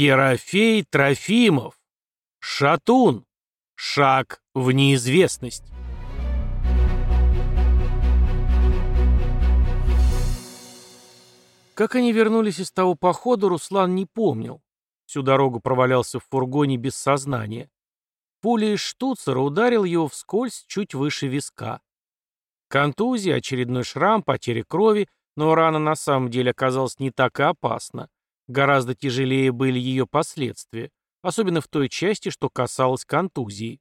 Ерофей Трофимов. Шатун. Шаг в неизвестность. Как они вернулись из того похода, Руслан не помнил. Всю дорогу провалялся в фургоне без сознания. Пуля из штуцера ударил его вскользь чуть выше виска. Контузия, очередной шрам, потеря крови, но рана на самом деле оказалась не так и опасна. Гораздо тяжелее были ее последствия, особенно в той части, что касалось контузии.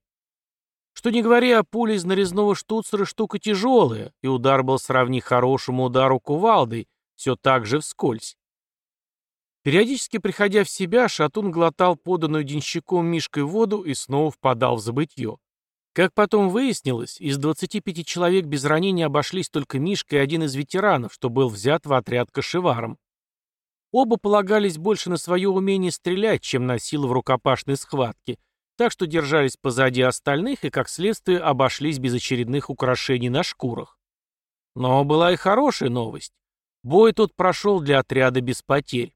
Что не говоря, о пуле из нарезного штуцера штука тяжелая, и удар был сравни хорошему удару кувалдой, все так же вскользь. Периодически приходя в себя, Шатун глотал поданную денщиком Мишкой воду и снова впадал в забытье. Как потом выяснилось, из 25 человек без ранений обошлись только Мишка и один из ветеранов, что был взят в отряд кошеваром. Оба полагались больше на свое умение стрелять, чем на силу в рукопашной схватке, так что держались позади остальных и, как следствие, обошлись без очередных украшений на шкурах. Но была и хорошая новость. Бой тут прошел для отряда без потерь.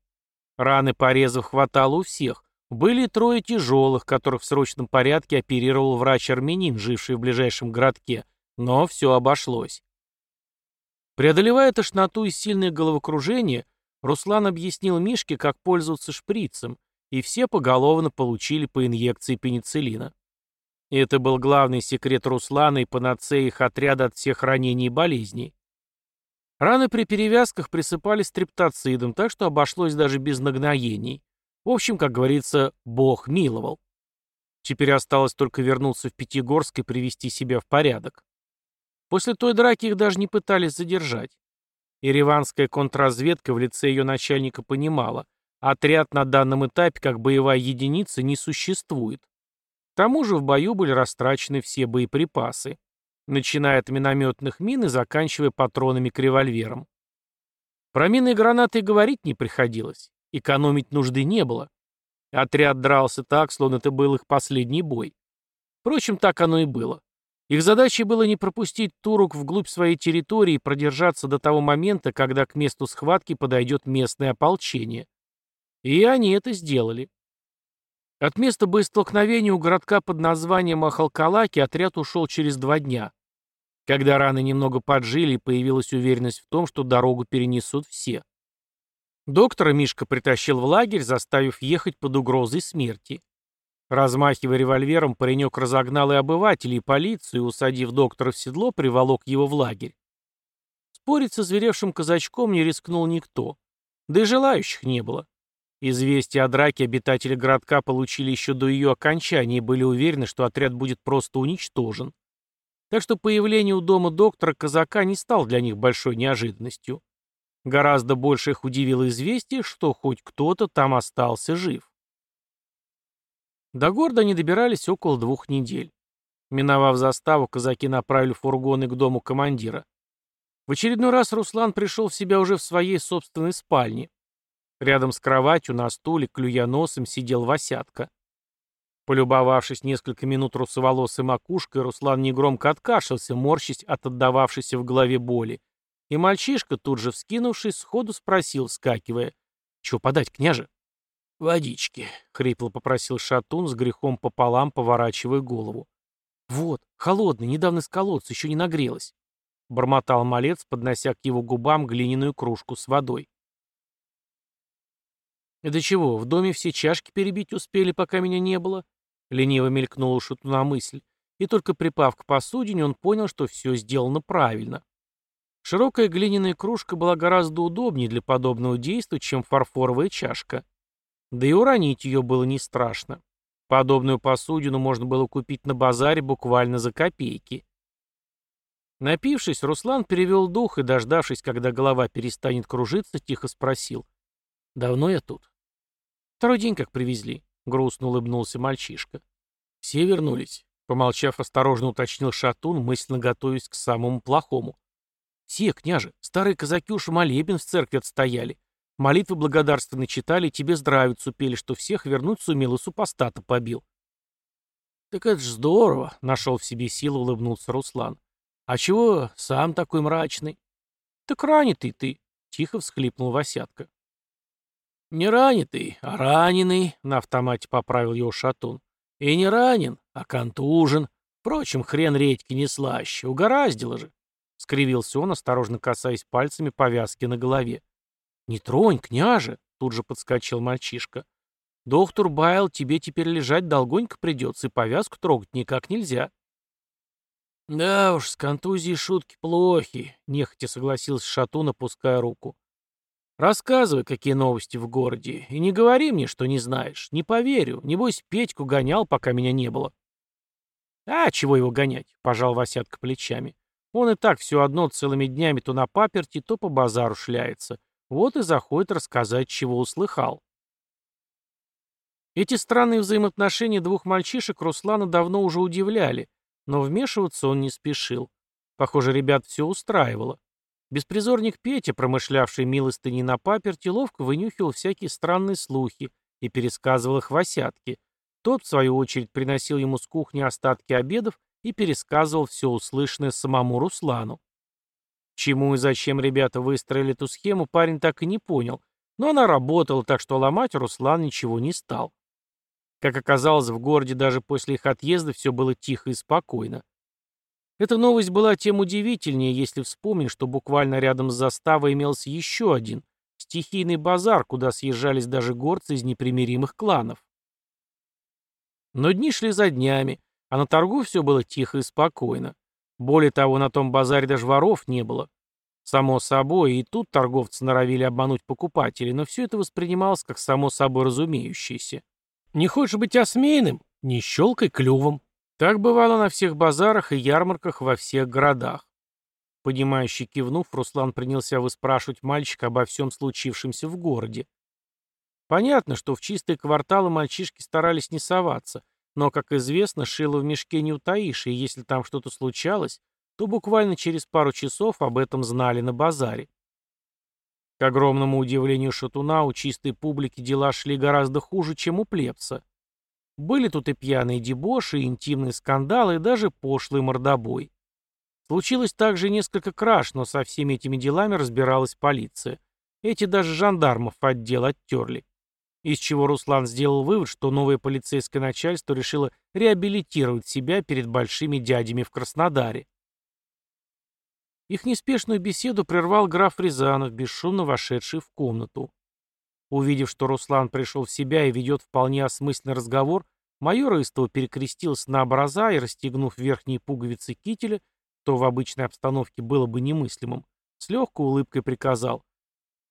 Раны порезов хватало у всех. Были трое тяжелых, которых в срочном порядке оперировал врач-армянин, живший в ближайшем городке, но все обошлось. Преодолевая тошноту и сильное головокружение, Руслан объяснил Мишке, как пользоваться шприцем, и все поголовно получили по инъекции пенициллина. это был главный секрет Руслана и панацея их отряда от всех ранений и болезней. Раны при перевязках присыпались стриптоцидом, так что обошлось даже без нагноений. В общем, как говорится, Бог миловал. Теперь осталось только вернуться в Пятигорск и привести себя в порядок. После той драки их даже не пытались задержать. Ереванская контрразведка в лице ее начальника понимала, отряд на данном этапе как боевая единица не существует. К тому же в бою были растрачены все боеприпасы, начиная от минометных мин и заканчивая патронами к револьверам. Про мины и гранаты говорить не приходилось, экономить нужды не было. Отряд дрался так, словно это был их последний бой. Впрочем, так оно и было. Их задачей было не пропустить турок вглубь своей территории и продержаться до того момента, когда к месту схватки подойдет местное ополчение. И они это сделали. От места боестолкновения у городка под названием Ахалкалаки отряд ушел через два дня. Когда раны немного поджили, появилась уверенность в том, что дорогу перенесут все. Доктора Мишка притащил в лагерь, заставив ехать под угрозой смерти. Размахивая револьвером, паренек разогнал и обывателей, и полицию, и, усадив доктора в седло, приволок его в лагерь. Спорить со зверевшим казачком не рискнул никто. Да и желающих не было. Известия о драке обитатели городка получили еще до ее окончания и были уверены, что отряд будет просто уничтожен. Так что появление у дома доктора казака не стало для них большой неожиданностью. Гораздо больше их удивило известие, что хоть кто-то там остался жив. До города они добирались около двух недель. Миновав заставу, казаки направили фургоны к дому командира. В очередной раз Руслан пришел в себя уже в своей собственной спальне. Рядом с кроватью на стуле, клюя носом, сидел Васятка. Полюбовавшись несколько минут русоволосой макушкой, Руслан негромко откашлялся, морщись от отдававшейся в голове боли. И мальчишка, тут же вскинувшись, сходу спросил, скакивая, «Чего подать, княже?» «Водички», — хрипло попросил Шатун, с грехом пополам поворачивая голову. «Вот, холодный, недавно с колодца, еще не нагрелась», — бормотал малец, поднося к его губам глиняную кружку с водой. «Это чего, в доме все чашки перебить успели, пока меня не было?» — лениво мелькнула у Шатуна мысль, и только припав к посудине, он понял, что все сделано правильно. Широкая глиняная кружка была гораздо удобнее для подобного действия, чем фарфоровая чашка. Да и уронить ее было не страшно. Подобную посудину можно было купить на базаре буквально за копейки. Напившись, Руслан перевел дух и, дождавшись, когда голова перестанет кружиться, тихо спросил. «Давно я тут?» «Второй день как привезли», — грустно улыбнулся мальчишка. «Все вернулись», — помолчав, осторожно уточнил Шатун, мысленно готовясь к самому плохому. «Все, княже, старые казаки уж молебен в церкви отстояли. Молитвы благодарственные читали, тебе здравицу пели, что всех вернуть сумел и супостата побил. Так это ж здорово, нашел в себе силу, улыбнулся Руслан. А чего сам такой мрачный? Так ранитый ты, тихо всхлипнул Васятка. «Не ранитый, а раненый», — на автомате поправил его Шатун. «И не ранен, а контужен. Впрочем, хрен редьки не слаще, угораздило же», — скривился он, осторожно касаясь пальцами повязки на голове. «Не тронь, княже!» — тут же подскочил мальчишка. «Доктор Байл, тебе теперь лежать долгонько придется, и повязку трогать никак нельзя». «Да уж, с контузией шутки плохи», — нехотя согласился Шатун, опуская руку. Рассказывай, какие новости в городе, и не говори мне, что не знаешь. Не поверю. Небось, Петьку гонял, пока меня не было. А чего его гонять? Пожал Васятка плечами. Он и так все одно целыми днями то на паперти, то по базару шляется. Вот и заходит рассказать, чего услыхал. Эти странные взаимоотношения двух мальчишек Руслана давно уже удивляли, но вмешиваться он не спешил. Похоже, ребят все устраивало. Беспризорник Петя, промышлявший милостыней на паперти, ловко вынюхивал всякие странные слухи и пересказывал их Васятке. Тот, в свою очередь, приносил ему с кухни остатки обедов и пересказывал все услышанное самому Руслану. Чему и зачем ребята выстроили эту схему, парень так и не понял, но она работала, так что ломать Руслан ничего не стал. Как оказалось, в городе даже после их отъезда все было тихо и спокойно. Эта новость была тем удивительнее, если вспомнить, что буквально рядом с заставой имелся еще один стихийный базар, куда съезжались даже горцы из непримиримых кланов. Но дни шли за днями, а на торгу все было тихо и спокойно. Более того, на том базаре даже воров не было. Само собой, и тут торговцы норовили обмануть покупателей, но все это воспринималось как само собой разумеющееся. Не хочешь быть осмеянным? Не щелкай клювом. Так бывало на всех базарах и ярмарках во всех городах. Понимающий кивнув, Руслан принялся выспрашивать мальчика обо всем случившемся в городе. Понятно, что в чистые кварталы мальчишки старались не соваться, но, как известно, шило в мешке не утаишь, и если там что-то случалось, то буквально через пару часов об этом знали на базаре. К огромному удивлению Шатуна, у чистой публики дела шли гораздо хуже, чем у плебса. Были тут и пьяные дебоши, и интимные скандалы, и даже пошлый мордобой. Случилось также несколько краж, но со всеми этими делами разбиралась полиция. Эти даже жандармов отдел оттерли. Из чего Руслан сделал вывод, что новое полицейское начальство решило реабилитировать себя перед большими дядями в Краснодаре. Их неспешную беседу прервал граф Рязанов, бесшумно вошедший в комнату. Увидев, что Руслан пришел в себя и ведет вполне осмысленный разговор, майор истово перекрестился на образа и, расстегнув верхние пуговицы кителя, то в обычной обстановке было бы немыслимым, с легкой улыбкой приказал.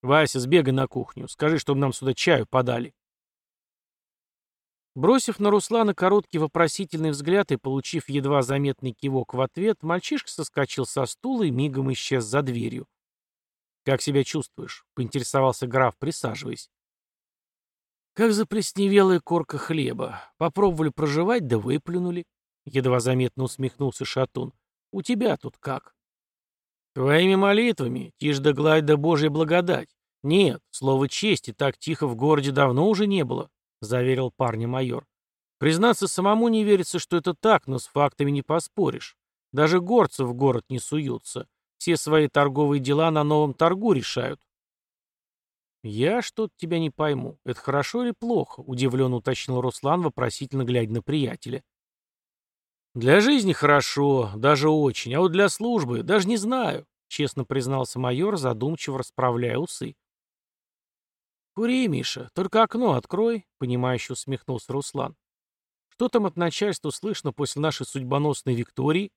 «Вася, сбегай на кухню, скажи, чтобы нам сюда чаю подали». Бросив на Руслана короткий вопросительный взгляд и получив едва заметный кивок в ответ, мальчишка соскочил со стула и мигом исчез за дверью. «Как себя чувствуешь?» — поинтересовался граф, присаживаясь. «Как заплесневелая корка хлеба. Попробовали проживать, да выплюнули». Едва заметно усмехнулся Шатун. «У тебя тут как?» «Твоими молитвами, тишь да гладь да Божья благодать. Нет, слово чести так тихо в городе давно уже не было», — заверил парня майор. «Признаться, самому не верится, что это так, но с фактами не поспоришь. Даже горцы в город не суются. Все свои торговые дела на новом торгу решают. «Я что-то тебя не пойму. Это хорошо или плохо?» — удивленно уточнил Руслан, вопросительно глядя на приятеля. «Для жизни хорошо, даже очень, а вот для службы даже не знаю», — честно признался майор, задумчиво расправляя усы. «Кури, Миша, только окно открой», — понимающе усмехнулся Руслан. «Что там от начальства слышно после нашей судьбоносной Виктории?»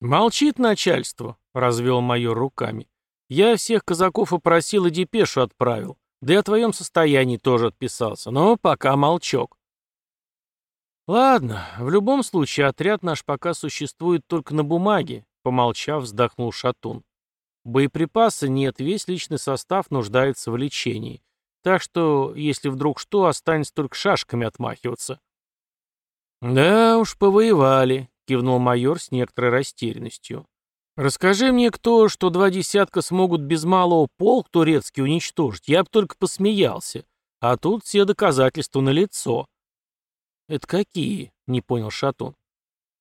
«Молчит начальство», — развел майор руками. «Я всех казаков опросил и депешу отправил. Да и о твоем состоянии тоже отписался. Но пока молчок». «Ладно, в любом случае отряд наш пока существует только на бумаге», — помолчав, вздохнул Шатун. «Боеприпаса нет, весь личный состав нуждается в лечении. Так что, если вдруг что, останется только шашками отмахиваться». «Да уж, повоевали», — кивнул майор с некоторой растерянностью. «Расскажи мне кто, что два десятка смогут без малого полк турецкий уничтожить, я бы только посмеялся. А тут все доказательства налицо». «Это какие?» — не понял Шатун.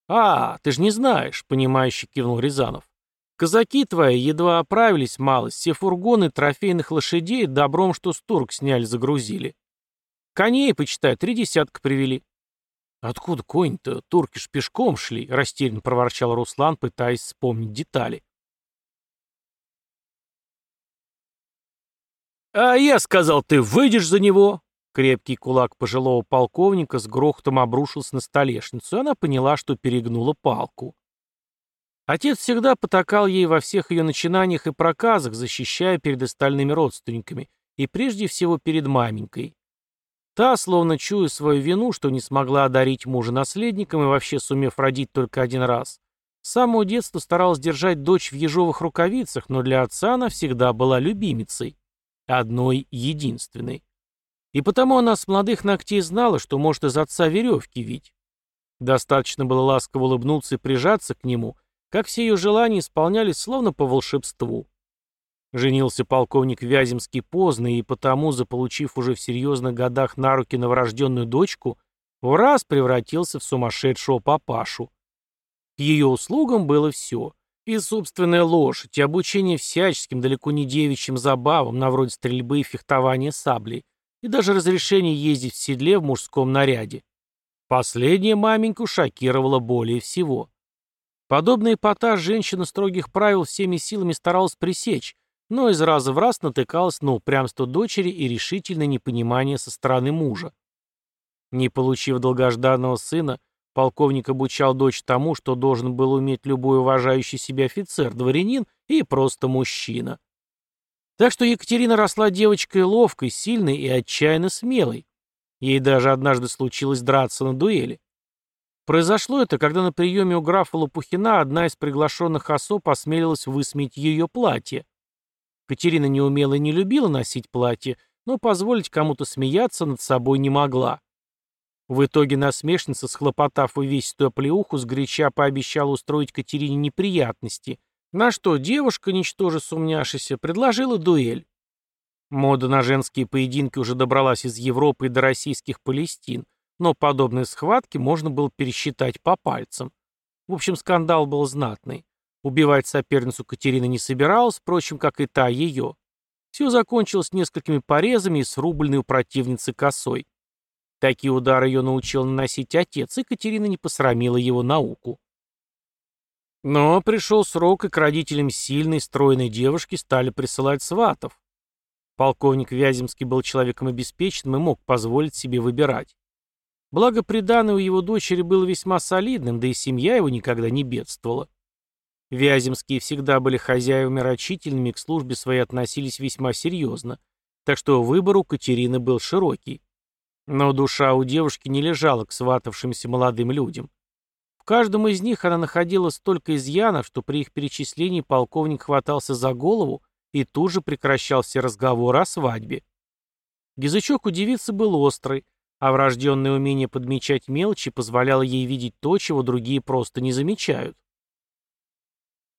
«А, ты же не знаешь», — понимающе кивнул Рязанов. Казаки твои едва оправились малость, все фургоны трофейных лошадей добром, что с турк сняли, загрузили. Коней, почитай, три десятка привели. Откуда конь-то? Турки ж пешком шли, растерянно проворчал Руслан, пытаясь вспомнить детали. «А я сказал, ты выйдешь за него!» Крепкий кулак пожилого полковника с грохотом обрушился на столешницу, и она поняла, что перегнула палку. Отец всегда потакал ей во всех ее начинаниях и проказах, защищая перед остальными родственниками, и прежде всего перед маменькой. Та, словно чуя свою вину, что не смогла одарить мужа наследником и вообще сумев родить только один раз, с самого детства старалась держать дочь в ежовых рукавицах, но для отца она всегда была любимицей. Одной единственной. И потому она с молодых ногтей знала, что может из отца веревки вить. Достаточно было ласково улыбнуться и прижаться к нему, как все ее желания исполнялись словно по волшебству. Женился полковник Вяземский поздно и потому, заполучив уже в серьезных годах на руки новорожденную дочку, в раз превратился в сумасшедшего папашу. К ее услугам было все. И собственная лошадь, и обучение всяческим, далеко не девичьим забавам, на вроде стрельбы и фехтования саблей, и даже разрешение ездить в седле в мужском наряде. Последнее маменьку шокировало более всего. Подобный эпатаж женщина строгих правил всеми силами старалась пресечь, но из раза в раз натыкалась на упрямство дочери и решительное непонимание со стороны мужа. Не получив долгожданного сына, Полковник обучал дочь тому, что должен был уметь любой уважающий себя офицер, дворянин и просто мужчина. Так что Екатерина росла девочкой ловкой, сильной и отчаянно смелой. Ей даже однажды случилось драться на дуэли. Произошло это, когда на приеме у графа Лопухина одна из приглашенных особ осмелилась высмеять ее платье. Катерина не умела и не любила носить платье, но позволить кому-то смеяться над собой не могла. В итоге насмешница, схлопотав увесистую оплеуху, сгоряча пообещала устроить Катерине неприятности, на что девушка, ничтоже сумняшися, предложила дуэль. Мода на женские поединки уже добралась из Европы и до российских Палестин, но подобные схватки можно было пересчитать по пальцам. В общем, скандал был знатный. Убивать соперницу Катерина не собиралась, впрочем, как и та ее. Все закончилось несколькими порезами и срубленной у противницы косой. Такие удары ее научил наносить отец, и Катерина не посрамила его науку. Но пришел срок, и к родителям сильной, стройной девушки стали присылать сватов. Полковник Вяземский был человеком обеспеченным и мог позволить себе выбирать. Благо, приданное у его дочери было весьма солидным, да и семья его никогда не бедствовала. Вяземские всегда были хозяевами рачительными, к службе своей относились весьма серьезно, так что выбор у Катерины был широкий. Но душа у девушки не лежала к сватавшимся молодым людям. Каждом из них она находила столько изъянов, что при их перечислении полковник хватался за голову и тут же прекращал все разговоры о свадьбе. Язычок у девицы был острый, а врожденное умение подмечать мелочи позволяло ей видеть то, чего другие просто не замечают.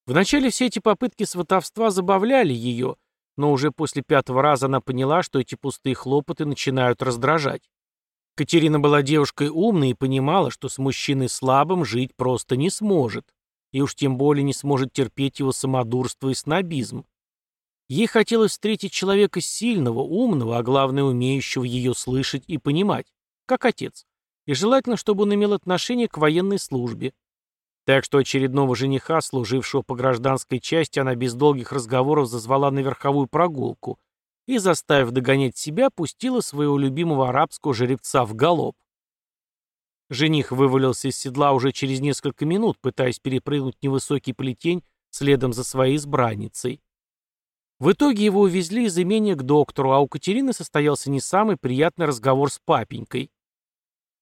Вначале все эти попытки сватовства забавляли ее, но уже после пятого раза она поняла, что эти пустые хлопоты начинают раздражать. Катерина была девушкой умной и понимала, что с мужчиной слабым жить просто не сможет, и уж тем более не сможет терпеть его самодурство и снобизм. Ей хотелось встретить человека сильного, умного, а главное, умеющего ее слышать и понимать, как отец, и желательно, чтобы он имел отношение к военной службе. Так что очередного жениха, служившего по гражданской части, она без долгих разговоров зазвала на верховую прогулку, и, заставив догонять себя, пустила своего любимого арабского жеребца в галоп. Жених вывалился из седла уже через несколько минут, пытаясь перепрыгнуть невысокий плетень следом за своей избранницей. В итоге его увезли из имения к доктору, а у Катерины состоялся не самый приятный разговор с папенькой.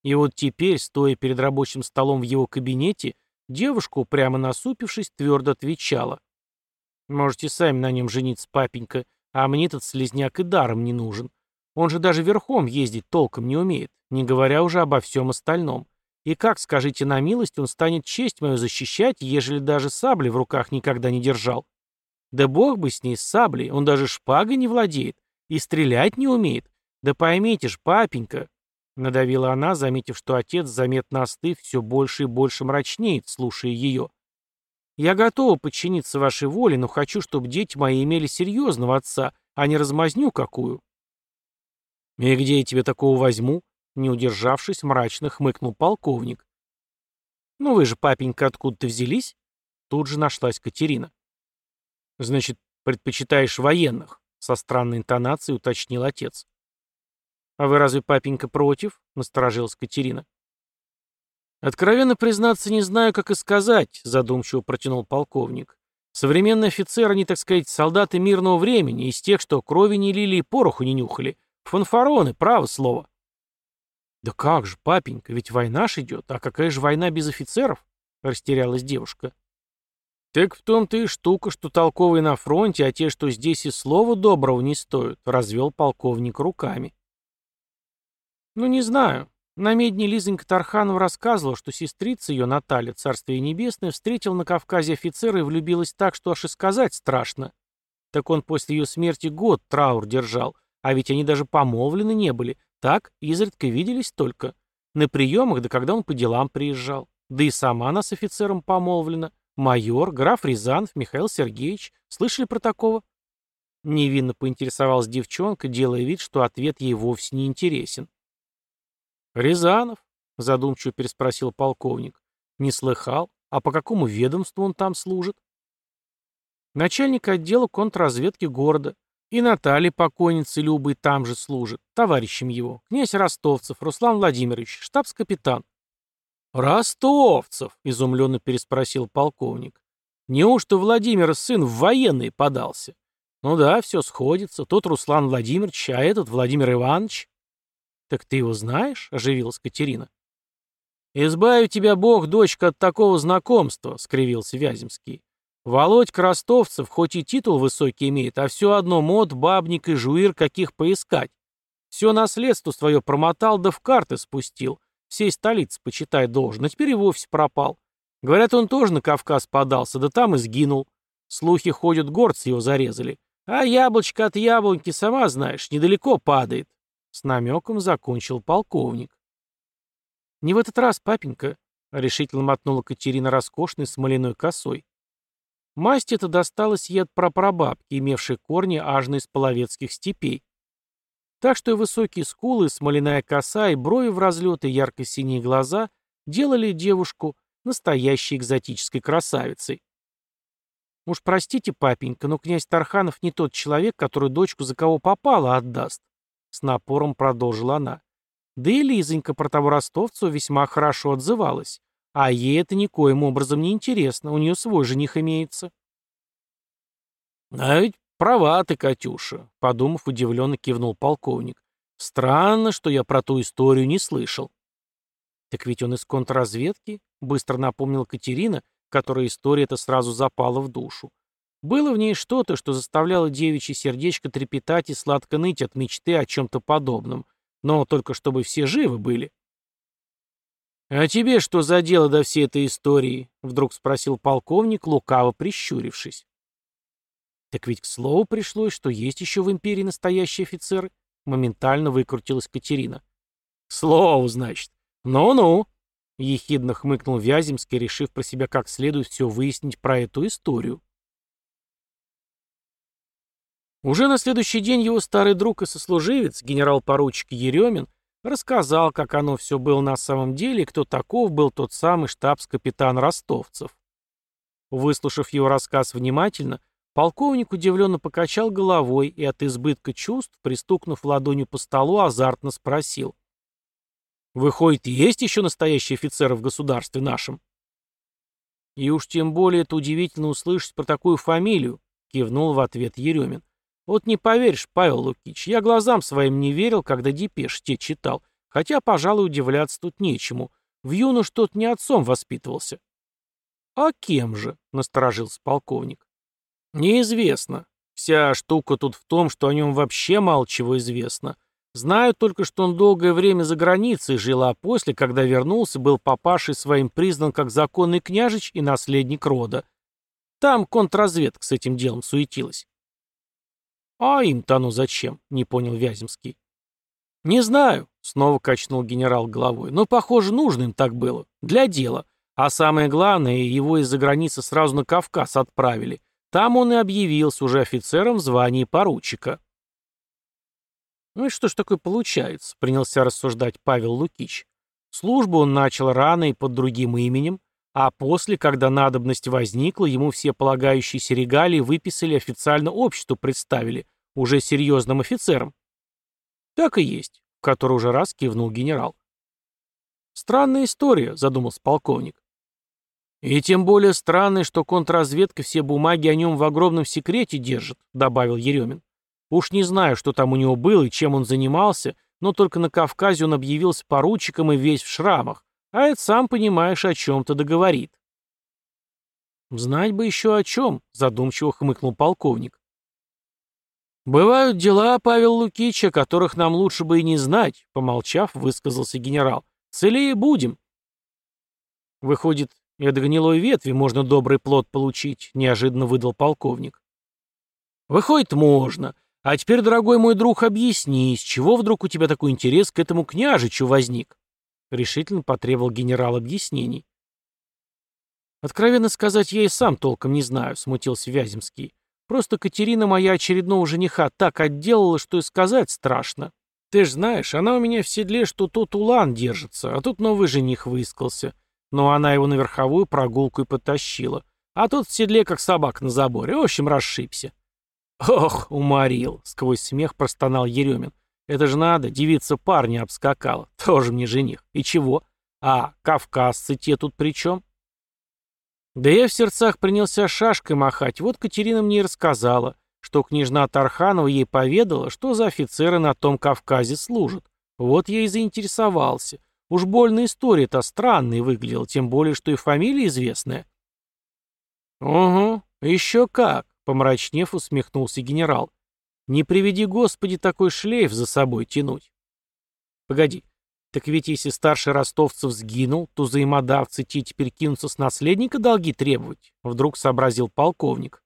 И вот теперь, стоя перед рабочим столом в его кабинете, девушка, прямо насупившись, твердо отвечала. «Можете сами на нем жениться, папенька. А мне этот слезняк и даром не нужен. Он же даже верхом ездить толком не умеет, не говоря уже обо всем остальном. И как, скажите на милость, он станет честь мою защищать, ежели даже сабли в руках никогда не держал? Да бог бы с ней с саблей, он даже шпагой не владеет и стрелять не умеет. Да поймите ж, папенька, надавила она, заметив, что отец, заметно остыв, все больше и больше мрачнеет, слушая ее. Я готова подчиниться вашей воле, но хочу, чтобы дети мои имели серьезного отца, а не размазню какую». «И где я тебе такого возьму?» Не удержавшись, мрачно хмыкнул полковник. «Ну вы же, папенька, откуда-то взялись?» Тут же нашлась Катерина. «Значит, предпочитаешь военных?» Со странной интонацией уточнил отец. «А вы разве, папенька, против?» Насторожилась Катерина. «Откровенно признаться, не знаю, как и сказать», задумчиво протянул полковник. «Современные офицеры, они, так сказать, солдаты мирного времени, из тех, что крови не лили и пороху не нюхали. Фанфароны, право слово». «Да как же, папенька, ведь война ж идет, а какая же война без офицеров?» Растерялась девушка. «Так в том-то и штука, что толковые на фронте, а те, что здесь и слова доброго не стоят», развел полковник руками. «Ну, не знаю. На медне Лизонька Тарханова рассказывала, что сестрица ее, Наталья, царствие небесное, встретила на Кавказе офицера и влюбилась так, что аж и сказать страшно. Так он после ее смерти год траур держал, а ведь они даже помолвлены не были, так, изредка виделись только. На приемах, да когда он по делам приезжал. Да и сама она с офицером помолвлена. Майор, граф Рязанов, Михаил Сергеевич. Слышали про такого? Невинно поинтересовалась девчонка, делая вид, что ответ ей вовсе не интересен. «Рязанов?» — задумчиво переспросил полковник. «Не слыхал? А по какому ведомству он там служит?» «Начальник отдела контрразведки города. И Наталья покойница Любой там же служит. Товарищем его. Князь Ростовцев, Руслан Владимирович, штабс-капитан». «Ростовцев!» — изумленно переспросил полковник. «Неужто Владимир сын в военный подался?» «Ну да, все сходится. Тот Руслан Владимирович, а этот Владимир Иванович». «Так ты его знаешь?» — оживилась Катерина. «Избави тебя Бог, дочка, от такого знакомства», — скривился Вяземский. «Володь Крастовцев хоть и титул высокий имеет, а все одно мод, бабник и жуир каких поискать. Все наследство свое промотал да в карты спустил. Всей столицы, почитай, должен, а теперь и вовсе пропал. Говорят, он тоже на Кавказ подался, да там и сгинул. Слухи ходят, горцы его зарезали. А яблочко от яблоньки, сама знаешь, недалеко падает. С намеком закончил полковник. «Не в этот раз, папенька», — решительно мотнула Катерина роскошной смоляной косой. Масть эта досталась ей от прапрабабки, имевшей корни аж из половецких степей. Так что и высокие скулы, смоляная коса, и брови в разлет, и ярко-синие глаза делали девушку настоящей экзотической красавицей. Уж простите, папенька, но князь Тарханов не тот человек, который дочку за кого попало отдаст. С напором продолжила она. Да и Лизонька про того ростовцу весьма хорошо отзывалась. А ей это никоим образом не интересно, у нее свой жених имеется. А ведь права ты, Катюша, подумав, удивленно кивнул полковник. Странно, что я про ту историю не слышал. Так ведь он из контрразведки, быстро напомнил Катерина, которой история эта сразу запала в душу. Было в ней что-то, что заставляло девичье сердечко трепетать и сладко ныть от мечты о чем-то подобном, но только чтобы все живы были. «А тебе что за дело до всей этой истории?» — вдруг спросил полковник, лукаво прищурившись. «Так ведь к слову пришлось, что есть еще в империи настоящие офицеры», — моментально выкрутилась Катерина. «К слову, значит. Ну-ну», — ехидно хмыкнул Вяземский, решив про себя как следует все выяснить про эту историю. Уже на следующий день его старый друг и сослуживец, генерал-поручик Еремин, рассказал, как оно все было на самом деле и кто таков был тот самый штабс-капитан Ростовцев. Выслушав его рассказ внимательно, полковник удивленно покачал головой и от избытка чувств, пристукнув ладонью по столу, азартно спросил. «Выходит, есть еще настоящие офицеры в государстве нашем?» «И уж тем более это удивительно услышать про такую фамилию», — кивнул в ответ Еремин. Вот не поверишь, Павел Лукич, я глазам своим не верил, когда депеш те читал, хотя, пожалуй, удивляться тут нечему. В юну что-то не отцом воспитывался. А кем же? — насторожился полковник. Неизвестно. Вся штука тут в том, что о нем вообще мало чего известно. Знаю только, что он долгое время за границей жил, а после, когда вернулся, был папашей своим признан как законный княжич и наследник рода. Там контрразведка с этим делом суетилась. «А им-то оно зачем?» — не понял Вяземский. «Не знаю», — снова качнул генерал головой, «но, похоже, нужно им так было. Для дела. А самое главное, его из-за границы сразу на Кавказ отправили. Там он и объявился уже офицером в звании поручика. «Ну и что ж такое получается?» — принялся рассуждать Павел Лукич. Службу он начал рано и под другим именем, а после, когда надобность возникла, ему все полагающиеся регалии выписали официально обществу представили, уже серьезным офицером. Так и есть, в который уже раз кивнул генерал. Странная история, задумался полковник. И тем более странно, что контрразведка все бумаги о нем в огромном секрете держит, добавил Еремин. Уж не знаю, что там у него было и чем он занимался, но только на Кавказе он объявился поручиком и весь в шрамах, а это, сам понимаешь, о чем-то договорит. «Знать бы еще о чем», — задумчиво хмыкнул полковник. «Бывают дела, Павел Лукич, о которых нам лучше бы и не знать», — помолчав, высказался генерал. «Целее будем». Выходит, и от гнилой ветви можно добрый плод получить», — неожиданно выдал полковник. «Выходит, можно. А теперь, дорогой мой друг, объясни, с чего вдруг у тебя такой интерес к этому княжичу возник?» Решительно потребовал генерал объяснений. «Откровенно сказать, я и сам толком не знаю», — смутился Вяземский. «Просто Катерина моя очередного жениха так отделала, что и сказать страшно. Ты ж знаешь, она у меня в седле, что тут улан держится, а тут новый жених выискался но она его на верховую прогулку и потащила. А тот в седле, как собак на заборе. В общем, расшибся. «Ох, уморил!» — сквозь смех простонал Еремин. «Это же надо, девица парня обскакала. Тоже мне жених. И чего? А, кавказцы те тут при чем?» Да я в сердцах принялся шашкой махать. Вот Катерина мне и рассказала, что княжна Тарханова ей поведала, что за офицеры на том Кавказе служат. Вот я и заинтересовался. Уж больно история-то странная выглядела, тем более, что и фамилия известная. «Угу, еще как», — помрачнев усмехнулся генерал. «Не приведи, Господи, такой шлейф за собой тянуть». «Погоди, так ведь если старший ростовцев сгинул, то взаимодавцы те теперь кинутся с наследника долги требовать», — вдруг сообразил полковник.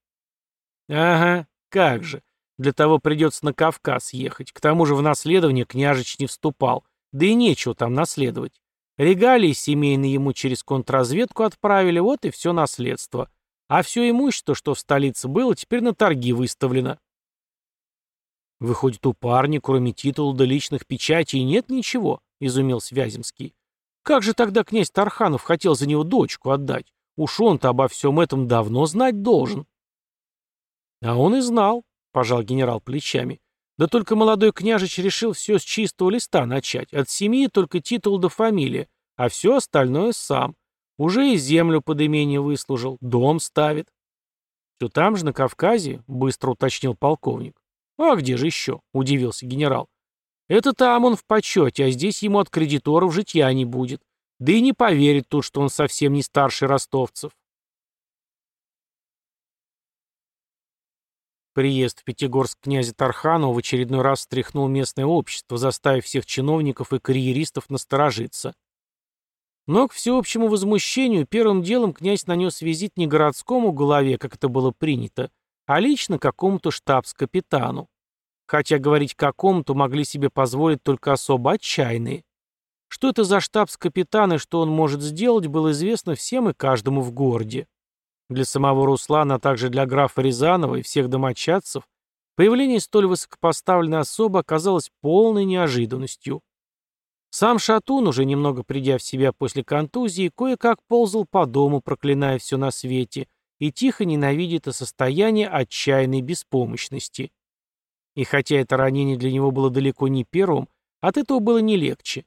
«Ага, как же. Для того придется на Кавказ ехать. К тому же в наследование княжич не вступал. Да и нечего там наследовать. Регалии семейные ему через контрразведку отправили, вот и все наследство. А все имущество, что в столице было, теперь на торги выставлено. Выходит, у парня, кроме титула да личных печатей, нет ничего, изумился Вяземский. Как же тогда князь Тарханов хотел за него дочку отдать? Уж он-то обо всем этом давно знать должен. А он и знал, пожал генерал плечами. Да только молодой княжич решил все с чистого листа начать. От семьи только титул да фамилия, а все остальное сам. Уже и землю под имение выслужил, дом ставит. Все там же, на Кавказе, быстро уточнил полковник. А где же еще? Удивился генерал. Это там он в почете, а здесь ему от кредиторов житья не будет. Да и не поверит тут, что он совсем не старший ростовцев. Приезд в Пятигорск князя Тарханова в очередной раз встряхнул местное общество, заставив всех чиновников и карьеристов насторожиться. Но к всеобщему возмущению первым делом князь нанес визит не городскому главе, как это было принято, а лично какому-то штабс-капитану. Хотя говорить какому-то могли себе позволить только особо отчаянные. Что это за штабс-капитан и что он может сделать, было известно всем и каждому в городе. Для самого Руслана, а также для графа Рязанова и всех домочадцев, появление столь высокопоставленной особы оказалось полной неожиданностью. Сам Шатун, уже немного придя в себя после контузии, кое-как ползал по дому, проклиная все на свете, и тихо ненавидя это состояние отчаянной беспомощности. И хотя это ранение для него было далеко не первым, от этого было не легче.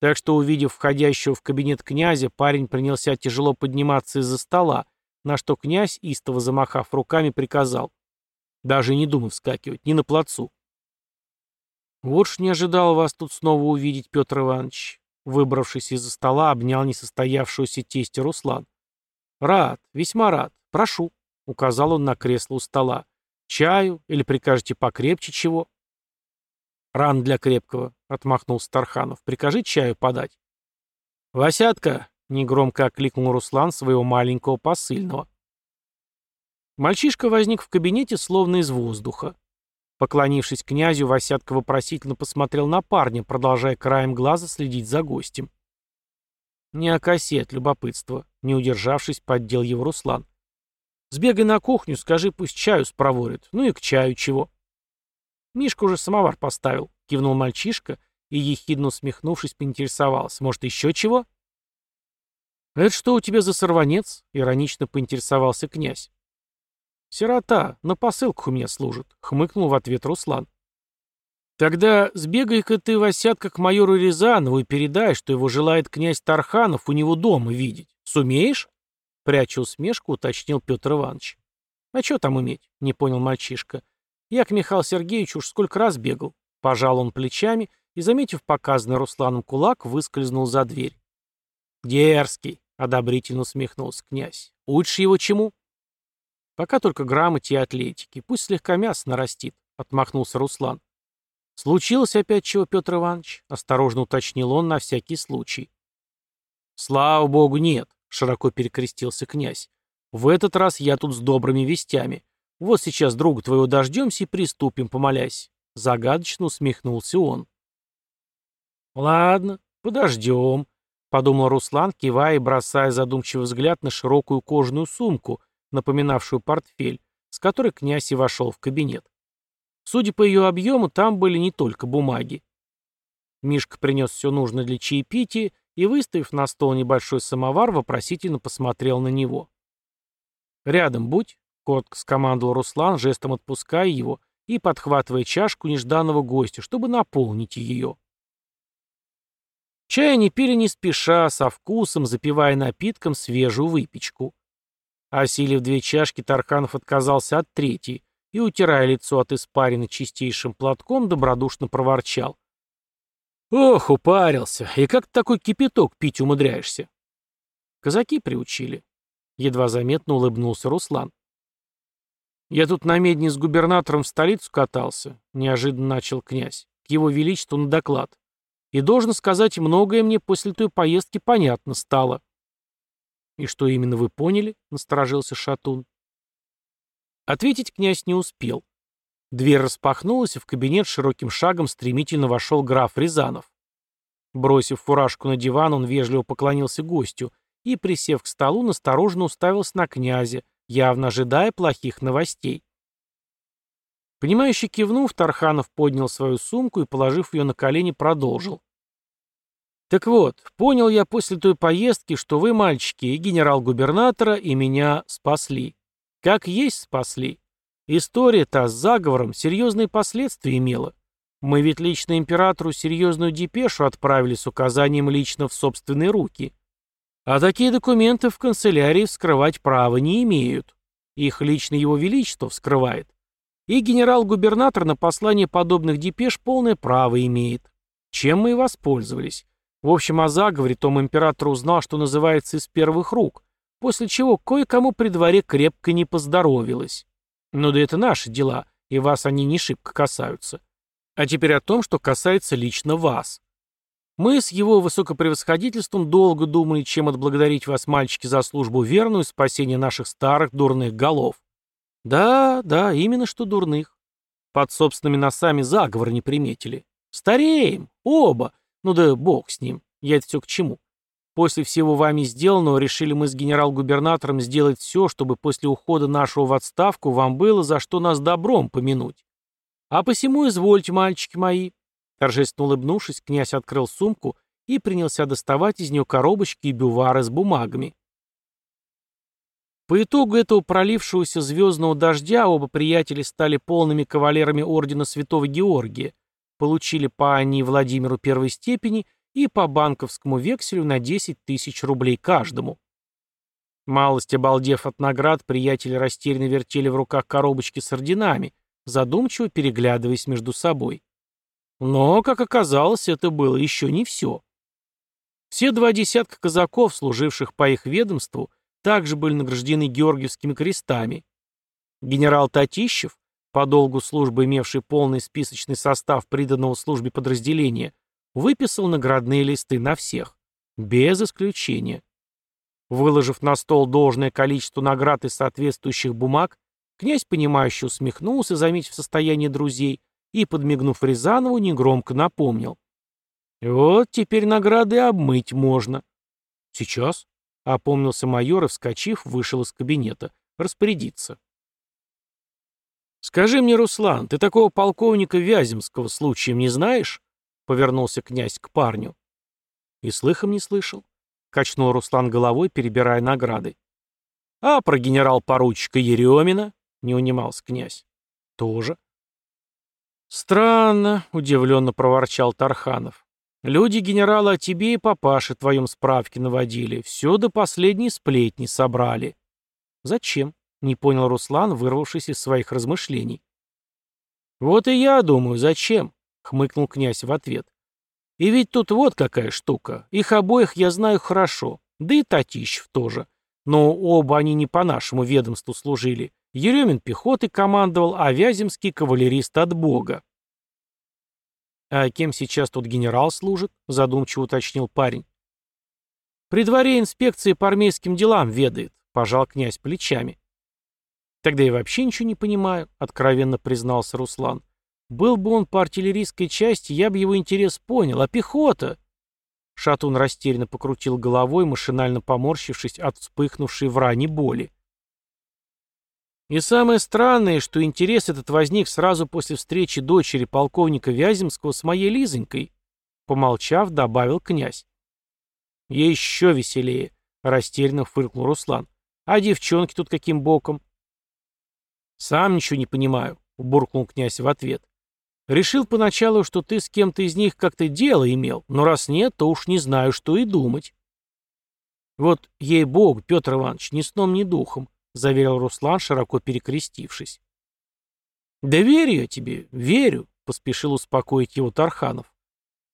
Так что, увидев входящего в кабинет князя, парень принялся тяжело подниматься из-за стола, на что князь, истово замахав руками, приказал. Даже не думай вскакивать, не на плацу. Вот ж не ожидал вас тут снова увидеть, Петр Иванович. Выбравшись из-за стола, обнял несостоявшуюся тестя Руслан. Рад, весьма рад. Прошу, указал он на кресло у стола. Чаю или прикажете покрепче чего? Ран для крепкого, отмахнулся Тарханов. Прикажи чаю подать. Васятка, Негромко окликнул Руслан своего маленького посыльного. Мальчишка возник в кабинете словно из воздуха. Поклонившись князю, Васятка вопросительно посмотрел на парня, продолжая краем глаза следить за гостем. Не окоси от любопытства. Не удержавшись, поддел его Руслан. Сбегай на кухню, скажи, пусть чаю спроворит. Ну и к чаю чего. Мишка уже самовар поставил, кивнул мальчишка и, ехидно усмехнувшись, поинтересовался. Может, еще чего? «Это что у тебя за сорванец?» — иронично поинтересовался князь. «Сирота, на посылках у меня служит», — хмыкнул в ответ Руслан. «Тогда сбегай-ка ты, Васятка, к майору Рязанову и передай, что его желает князь Тарханов у него дома видеть. Сумеешь?» Пряча усмешку, уточнил Петр Иванович. «А что там уметь?» — не понял мальчишка. «Я к Михаилу Сергеевичу уж сколько раз бегал». Пожал он плечами и, заметив показанный Русланом кулак, выскользнул за дверь. «Дерзкий», — одобрительно усмехнулся князь. «Учишь его чему?» «Пока только грамоте и атлетики. Пусть слегка мясо нарастит», — отмахнулся Руслан. «Случилось опять чего, Петр Иванович?» — осторожно уточнил он на всякий случай. «Слава богу, нет», — широко перекрестился князь. «В этот раз я тут с добрыми вестями. Вот сейчас друга твоего дождемся и приступим, помолясь». Загадочно усмехнулся он. «Ладно, подождем», — подумал Руслан, кивая и бросая задумчивый взгляд на широкую кожаную сумку, напоминавшую портфель, с которой князь и вошел в кабинет. Судя по ее объему, там были не только бумаги. Мишка принес все нужное для чаепития и, выставив на стол небольшой самовар, вопросительно посмотрел на него. «Рядом будь», — коротко скомандовал Руслан, жестом отпуская его и подхватывая чашку нежданного гостя, чтобы наполнить ее. Чай они пили не спеша, со вкусом, запивая напитком свежую выпечку. Осилив две чашки, Тарханов отказался от третьей и, утирая лицо от испарины чистейшим платком, добродушно проворчал. «Ох, упарился! И как ты такой кипяток пить умудряешься?» Казаки приучили. Едва заметно улыбнулся Руслан. «Я тут на медне с губернатором в столицу катался», — неожиданно начал князь, к его величеству на доклад. И, должен сказать, многое мне после той поездки понятно стало. «И что именно вы поняли?» — насторожился Шатун. Ответить князь не успел. Дверь распахнулась, и в кабинет широким шагом стремительно вошел граф Рязанов. Бросив фуражку на диван, он вежливо поклонился гостю и, присев к столу, настороженно уставился на князя, явно ожидая плохих новостей. Понимающий кивнув, Тарханов поднял свою сумку и, положив ее на колени, продолжил. «Так вот, понял я после той поездки, что вы, мальчики, и генерал-губернатора, и меня спасли. Как есть спасли. История-то с заговором серьезные последствия имела. Мы ведь лично императору серьезную депешу отправили с указанием лично в собственные руки. А такие документы в канцелярии вскрывать права не имеют. Их лично его величество вскрывает. И генерал-губернатор на послание подобных депеш полное право имеет. Чем мы и воспользовались. В общем, о заговоре том император узнал, что называется, из первых рук, после чего кое-кому при дворе крепко не поздоровилось. Но да это наши дела, и вас они не шибко касаются. А теперь о том, что касается лично вас. Мы с его высокопревосходительством долго думали, чем отблагодарить вас, мальчики, за службу верную и спасение наших старых дурных голов. Да, да, именно что дурных. Под собственными носами заговор не приметили. Стареем, оба. Ну да бог с ним. Я это все к чему. После всего вами сделанного решили мы с генерал-губернатором сделать все, чтобы после ухода нашего в отставку вам было за что нас добром помянуть. А посему извольте, мальчики мои». Торжественно улыбнувшись, князь открыл сумку и принялся доставать из нее коробочки и бювары с бумагами. По итогу этого пролившегося звездного дождя оба приятеля стали полными кавалерами ордена Святого Георгия, получили по Анне Владимиру первой степени – и по банковскому векселю на 10 тысяч рублей каждому. Малость обалдев от наград, приятели растерянно вертели в руках коробочки с орденами, задумчиво переглядываясь между собой. Но, как оказалось, это было еще не все. Все два десятка казаков, служивших по их ведомству, также были награждены Георгиевскими крестами. Генерал Татищев, по долгу службы имевший полный списочный состав приданного службе подразделения, выписал наградные листы на всех, без исключения. Выложив на стол должное количество наград и соответствующих бумаг, князь, понимающе усмехнулся, заметив состояние друзей, и, подмигнув Рязанову, негромко напомнил. «Вот теперь награды обмыть можно». Сейчас. Опомнился майор и, вскочив, вышел из кабинета. Распорядиться. «Скажи мне, Руслан, ты такого полковника Вяземского случаем не знаешь?» Повернулся князь к парню. И слыхом не слышал. Качнул Руслан головой, перебирая награды. «А про генерал-поручика Еремина?» — не унимался князь. «Тоже». «Странно», — удивленно проворчал Тарханов. «Люди генерала о тебе и папаше твоем справки наводили. Все до последней сплетни собрали». «Зачем?» — не понял Руслан, вырвавшись из своих размышлений. «Вот и я думаю, зачем?» — хмыкнул князь в ответ. «И ведь тут вот какая штука. Их обоих я знаю хорошо, да и Татищев тоже. Но оба они не по нашему ведомству служили. Еремин пехоты командовал, а Вяземский кавалерист от бога. «А кем сейчас тут генерал служит?» — задумчиво уточнил парень. «При дворе инспекции по армейским делам ведает», — пожал князь плечами. «Тогда я вообще ничего не понимаю», — откровенно признался Руслан. «Был бы он по артиллерийской части, я бы его интерес понял. А пехота?» Шатун растерянно покрутил головой, машинально поморщившись от вспыхнувшей в ране боли. И самое странное, что интерес этот возник сразу после встречи дочери полковника Вяземского с моей Лизонькой. Помолчав, добавил князь. Еще веселее, растерянно фыркнул Руслан. А девчонки тут каким боком? Сам ничего не понимаю, буркнул князь в ответ. Решил поначалу, что ты с кем-то из них как-то дело имел, но раз нет, то уж не знаю, что и думать. Вот, ей-бог, Петр Иванович, ни сном, ни духом, заверил Руслан, широко перекрестившись. Да верю я тебе, верю, поспешил успокоить его Тарханов.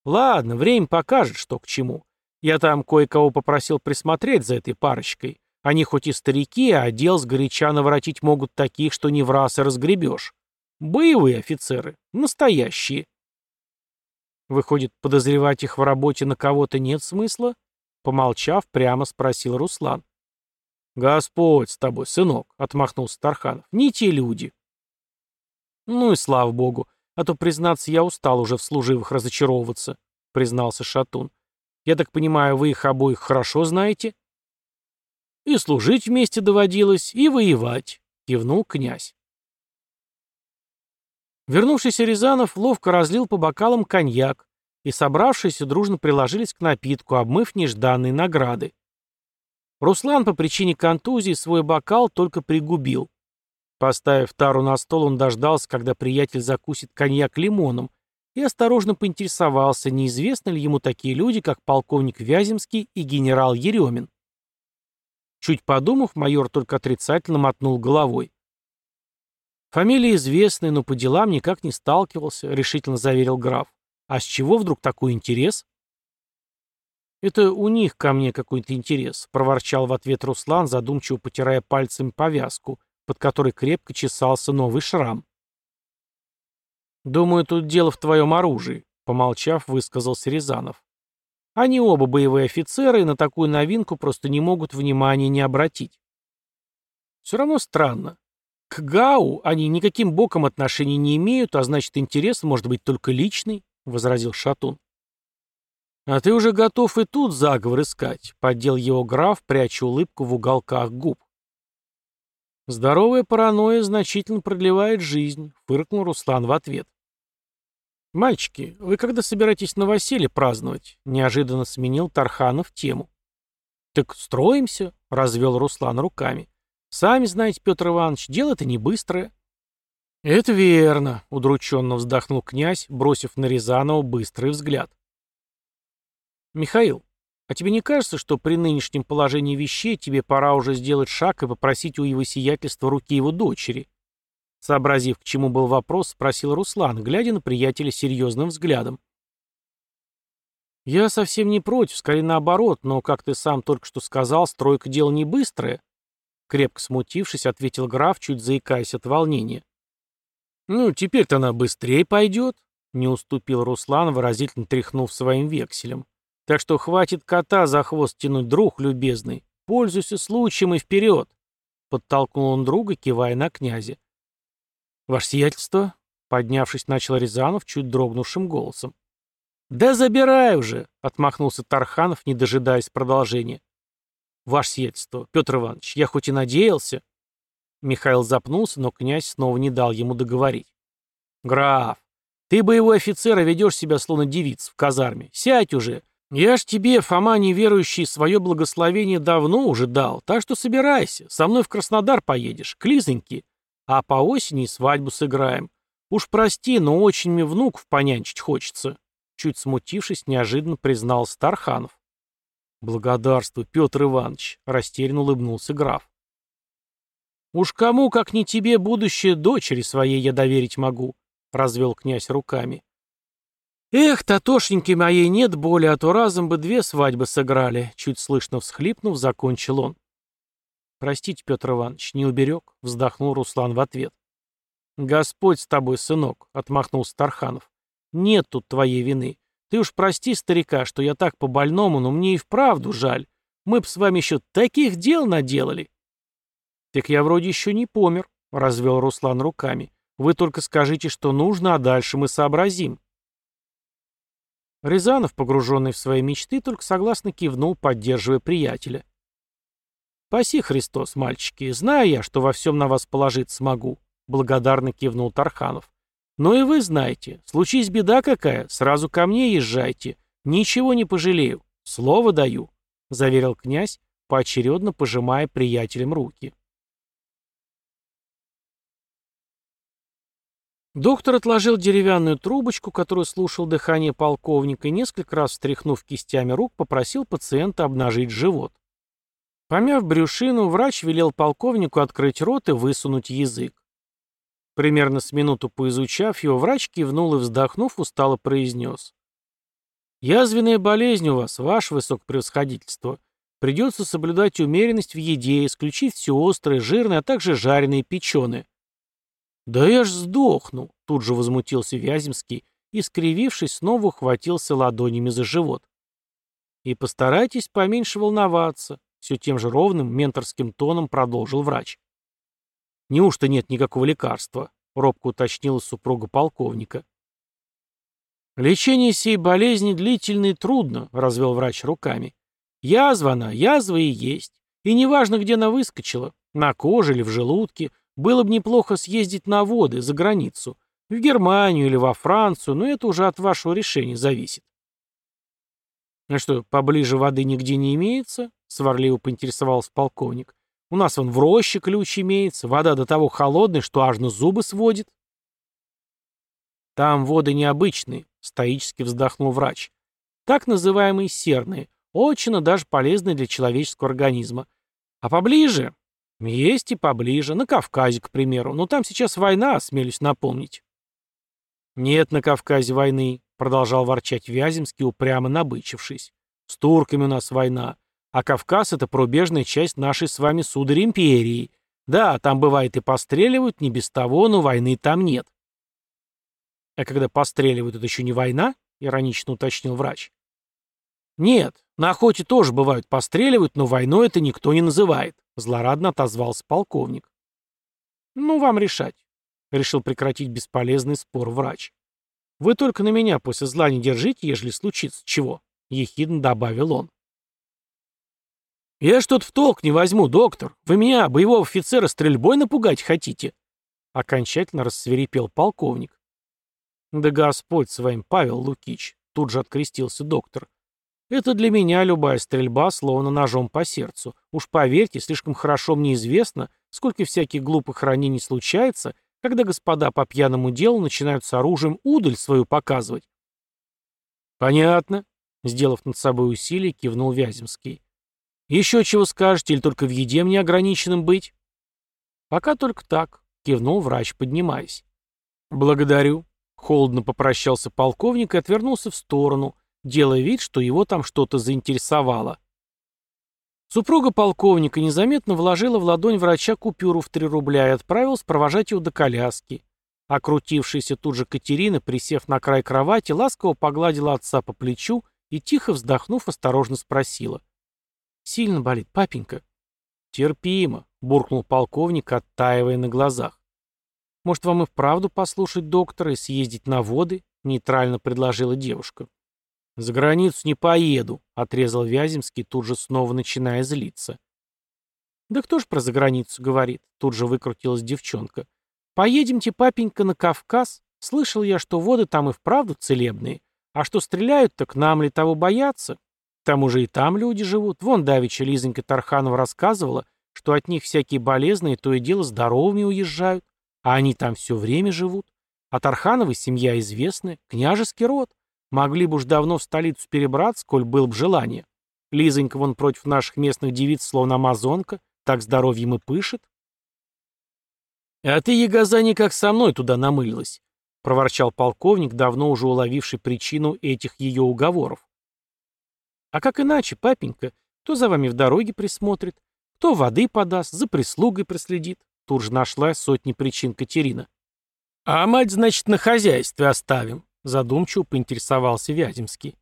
Ладно, время покажет, что к чему. Я там кое-кого попросил присмотреть за этой парочкой. Они хоть и старики, а дел сгоряча наворотить могут таких, что не в раз и разгребешь. Боевые офицеры. Настоящие. Выходит, подозревать их в работе на кого-то нет смысла? Помолчав, прямо спросил Руслан. «Господь с тобой, сынок», — отмахнулся Тарханов. «Не те люди». «Ну и слава богу, а то, признаться, я устал уже в служивых разочаровываться», — признался Шатун. «Я так понимаю, вы их обоих хорошо знаете?» «И служить вместе доводилось, и воевать», — кивнул князь. Вернувшийся Рязанов ловко разлил по бокалам коньяк, и собравшиеся дружно приложились к напитку, обмыв нежданные награды. Руслан по причине контузии свой бокал только пригубил. Поставив тару на стол, он дождался, когда приятель закусит коньяк лимоном, и осторожно поинтересовался, неизвестны ли ему такие люди, как полковник Вяземский и генерал Еремин. Чуть подумав, майор только отрицательно мотнул головой. «Фамилия известная, но по делам никак не сталкивался», — решительно заверил граф. «А с чего вдруг такой интерес?» «Это у них ко мне какой-то интерес», — проворчал в ответ Руслан, задумчиво потирая пальцами повязку, под которой крепко чесался новый шрам. «Думаю, тут дело в твоем оружии», — помолчав, высказался Рязанов. «Они оба боевые офицеры и на такую новинку просто не могут внимания не обратить». «Все равно странно. К Гау они никаким боком отношений не имеют, а значит, интерес может быть только личный, — возразил Шатун. «А ты уже готов и тут заговор искать», — поддел его граф, пряча улыбку в уголках губ. «Здоровая паранойя значительно продлевает жизнь», — фыркнул Руслан в ответ. «Мальчики, вы когда собираетесь новоселье праздновать?» — неожиданно сменил Тарханов тему. «Так строимся», — развел Руслан руками. Сами знаете, Петр Иванович, дело-то не быстрое. Это верно, удрученно вздохнул князь, бросив на Рязанова быстрый взгляд. Михаил, а тебе не кажется, что при нынешнем положении вещей тебе пора уже сделать шаг и попросить у его сиятельства руки его дочери? Сообразив, к чему был вопрос, спросил Руслан, глядя на приятеля серьезным взглядом. «Я совсем не против, скорее наоборот, но, как ты сам только что сказал, стройка дело не быстрое», Крепко смутившись, ответил граф, чуть заикаясь от волнения. «Ну, теперь-то она быстрее пойдет», — не уступил Руслан, выразительно тряхнув своим векселем. «Так что хватит кота за хвост тянуть, друг любезный. Пользуйся случаем и вперед!» Подтолкнул он друга, кивая на князя. «Ваше сиятельство?» — поднявшись, начал Рязанов чуть дрогнувшим голосом. «Да забирай уже!» — отмахнулся Тарханов, не дожидаясь продолжения. Ваше сиятельство, Петр Иванович, я хоть и надеялся. Михаил запнулся, но князь снова не дал ему договорить. Граф, ты боевой офицер, ведешь себя словно девиц в казарме. Сядь уже. Я ж тебе, Фома неверующий, свое благословение давно уже дал, так что собирайся. Со мной в Краснодар поедешь, к Лизоньке. А по осени свадьбу сыграем. Уж прости, но очень мне внуков понянчить хочется. Чуть смутившись, неожиданно признал Старханов. «Благодарствуй, Петр Иванович», — растерянно улыбнулся граф. «Уж кому, как не тебе, будущее дочери своей я доверить могу», — развел князь руками. «Эх, татошеньки моей нет боли, а то разом бы две свадьбы сыграли», — чуть слышно всхлипнув, закончил он. «Простите, Петр Иванович, не уберег», — вздохнул Руслан в ответ. «Господь с тобой, сынок», — отмахнулся Тарханов. «Нет тут твоей вины. Ты уж прости, старика, что я так по-больному, но мне и вправду жаль. Мы б с вами еще таких дел наделали». «Так я вроде еще не помер», — развел Руслан руками. «Вы только скажите, что нужно, а дальше мы сообразим». Рязанов, погруженный в свои мечты, только согласно кивнул, поддерживая приятеля. «Спаси, Христос, мальчики, знаю я, что во всем на вас положиться могу», — благодарно кивнул Тарханов. Но и вы знаете, случись беда какая, сразу ко мне езжайте. Ничего не пожалею. Слово даю», — заверил князь, поочередно пожимая приятелям руки. Доктор отложил деревянную трубочку, которую слушал дыхание полковника, и несколько раз встряхнув кистями рук, попросил пациента обнажить живот. Помяв брюшину, врач велел полковнику открыть рот и высунуть язык. Примерно с минуту поизучав его, врач кивнул и, вздохнув, устало произнес. «Язвенная болезнь у вас, ваше высокопревосходительство. Придется соблюдать умеренность в еде, исключить все острое, жирное, а также жареное и печеное». «Да я ж сдохну!» — тут же возмутился Вяземский и, скривившись, снова ухватился ладонями за живот. «И постарайтесь поменьше волноваться», — все тем же ровным менторским тоном продолжил врач. «Неужто нет никакого лекарства?» — робко уточнила супруга полковника. «Лечение сей болезни длительно и трудно», — развел врач руками. «Язва она, язва и есть. И неважно, где она выскочила, на коже или в желудке, было бы неплохо съездить на воды, за границу, в Германию или во Францию, но это уже от вашего решения зависит». «А что, поближе воды нигде не имеется?» — сварливо поинтересовался полковник. У нас вон в роще ключ имеется, вода до того холодная, что аж на зубы сводит. Там воды необычные, стоически вздохнул врач. Так называемые серные, очень даже полезные для человеческого организма. А поближе? Есть и поближе, на Кавказе, к примеру, но там сейчас война, осмелюсь напомнить. Нет на Кавказе войны, продолжал ворчать Вяземский, упрямо набычившись. С турками у нас война. А Кавказ — это пробежная часть нашей с вами сударь империи. Да, там бывает и постреливают, не без того, но войны там нет. А когда постреливают, это еще не война? Иронично уточнил врач. Нет, на охоте тоже бывают постреливают, но войной это никто не называет, злорадно отозвался полковник. Ну, вам решать. Решил прекратить бесполезный спор врач. Вы только на меня после зла не держите, ежели случится чего, ехидно добавил он. «Я что-то в толк не возьму, доктор. Вы меня, боевого офицера, стрельбой напугать хотите?» Окончательно рассверепел полковник. «Да Господь с вами, Павел Лукич!» Тут же открестился доктор. «Это для меня любая стрельба, словно ножом по сердцу. Уж поверьте, слишком хорошо мне известно, сколько всяких глупых ранений случается, когда господа по пьяному делу начинают с оружием удаль свою показывать». «Понятно», — сделав над собой усилие, кивнул Вяземский. «Еще чего скажете, или только в еде мне ограниченным быть?» «Пока только так», — кивнул врач, поднимаясь. «Благодарю», — холодно попрощался полковник и отвернулся в сторону, делая вид, что его там что-то заинтересовало. Супруга полковника незаметно вложила в ладонь врача купюру в три рубля и отправилась провожать его до коляски. Окрутившаяся тут же Катерина, присев на край кровати, ласково погладила отца по плечу и, тихо вздохнув, осторожно спросила — Сильно болит, папенька?» «Терпимо», — буркнул полковник, оттаивая на глазах. «Может, вам и вправду послушать доктора и съездить на воды?» — нейтрально предложила девушка. «За границу не поеду», — отрезал Вяземский, тут же снова начиная злиться. «Да кто ж про заграницу говорит?» — тут же выкрутилась девчонка. «Поедемте, папенька, на Кавказ. Слышал я, что воды там и вправду целебные. А что стреляют, так нам ли того бояться? К тому же и там люди живут. Вон давеча Лизонька Тарханова рассказывала, что от них всякие болезные то и дело здоровыми уезжают, а они там все время живут. А Тархановой семья известная, княжеский род. Могли бы уж давно в столицу перебраться, сколь был бы желание. Лизонька вон против наших местных девиц словно амазонка, так здоровьем и пышет. «А ты, ягоза, никак со мной туда намылилась», — проворчал полковник, давно уже уловивший причину этих ее уговоров. «А как иначе, папенька? Кто за вами в дороге присмотрит? Кто воды подаст, за прислугой проследит?» Тут же нашла сотни причин Катерина. «А мать, значит, на хозяйстве оставим», Задумчиво поинтересовался Вяземский.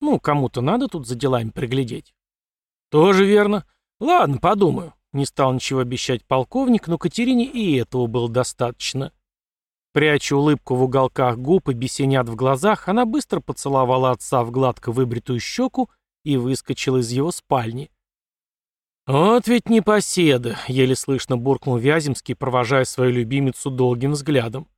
Ну, кому-то надо тут за делами приглядеть. Тоже верно. Ладно, подумаю. Не стал ничего обещать полковник, но Катерине и этого было достаточно. Пряча улыбку в уголках губ и бесенят в глазах, она быстро поцеловала отца в гладко выбритую щеку и выскочила из его спальни. «Вот ведь непоседа!» — еле слышно буркнул Вяземский, провожая свою любимицу долгим взглядом.